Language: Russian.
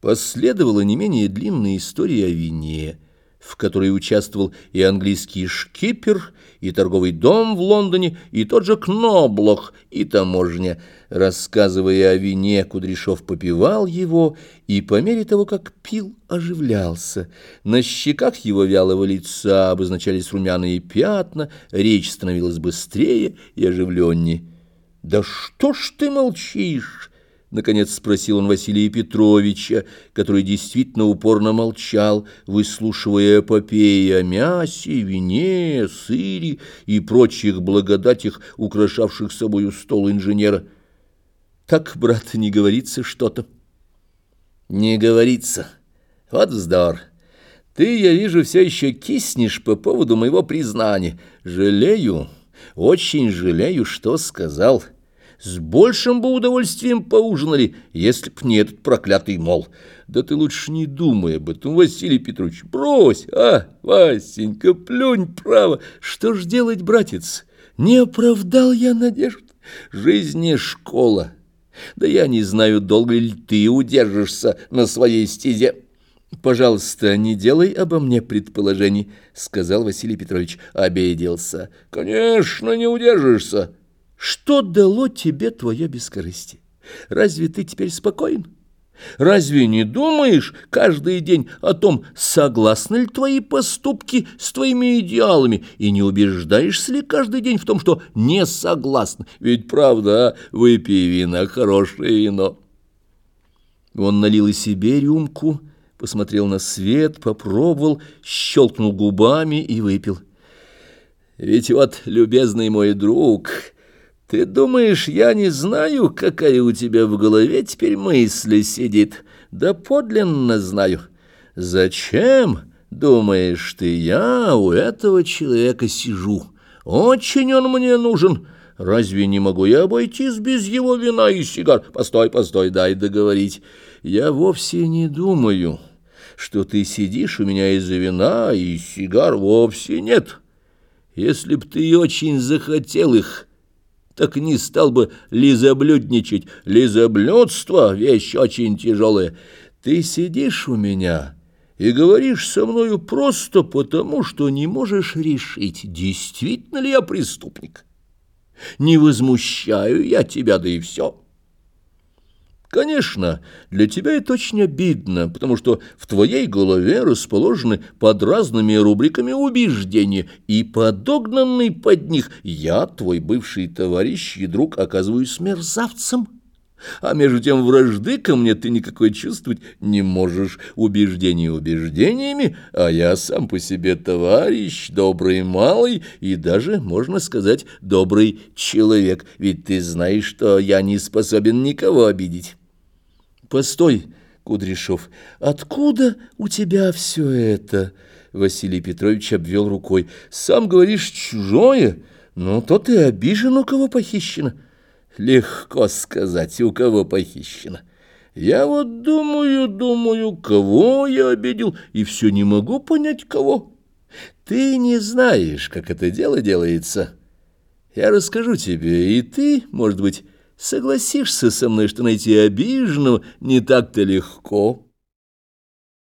Последовала не менее длинная история о вине, в которой участвовал и английский шкипер, и торговый дом в Лондоне, и тот же Кноблох, и таможня. Рассказывая о вине, Кудряшов попивал его, и по мере того, как пил, оживлялся. На щеках его вялого лица обозначались румяные пятна, речь становилась быстрее и оживленнее. «Да что ж ты молчишь?» Наконец спросил он Василия Петровича, который действительно упорно молчал, выслушивая эпопеи о мясе, вине, сыре и прочих благодатях, украшавших собою стол инженера. «Так, брат, не говорится что-то?» «Не говорится. Вот вздор. Ты, я вижу, все еще киснешь по поводу моего признания. Жалею, очень жалею, что сказал» с большим бы удовольствием поужинали, если б не этот проклятый мол. Да ты лучше не думай об этом, Василий Петрович, брось, а, Васенька, плюнь право. Что ж делать, братец? Не оправдал я надежд. Жизнь не школа. Да я не знаю, долго ли ты удержишься на своей стезе. «Пожалуйста, не делай обо мне предположений», — сказал Василий Петрович. Обиделся. «Конечно, не удержишься. Что дало тебе твое бескорыстие? Разве ты теперь спокоен? Разве не думаешь каждый день о том, согласны ли твои поступки с твоими идеалами, и не убеждаешься ли каждый день в том, что не согласны? Ведь правда, а? выпей вина, хорошее вино. Он налил и себе рюмку, посмотрел на свет, попробовал, щелкнул губами и выпил. Ведь вот, любезный мой друг... Ты думаешь, я не знаю, какая у тебя в голове теперь мысль сидит? Да подлинно знаю. Зачем, думаешь ты, я у этого человека сижу? Очень он мне нужен. Разве не могу я обойтись без его вина и сигар? Постой, постой, дай договорить. Я вовсе не думаю, что ты сидишь у меня из-за вина и сигар. Вовсе нет. Если б ты очень захотел их так не стал бы лизоблюдничать. Лизоблюдство — вещь очень тяжелая. Ты сидишь у меня и говоришь со мною просто потому, что не можешь решить, действительно ли я преступник. Не возмущаю я тебя, да и все». Конечно, для тебя это очень обидно, потому что в твоей голове расположены под разными рубриками убеждения, и подогнанный под них я, твой бывший товарищ и друг, оказываюсь мерзавцем. А между тем вражды ко мне ты никакой чувствовать не можешь убеждения убеждениями, а я сам по себе товарищ, добрый малый и даже, можно сказать, добрый человек, ведь ты знаешь, что я не способен никого обидеть. Постой, Кудряшов, откуда у тебя все это? Василий Петрович обвел рукой. Сам говоришь, чужое, но то ты обижен, у кого похищено. Легко сказать, у кого похищено. Я вот думаю, думаю, кого я обидел, и все не могу понять, кого. Ты не знаешь, как это дело делается. Я расскажу тебе, и ты, может быть, согласишься со мной, что найти обиженного не так-то легко».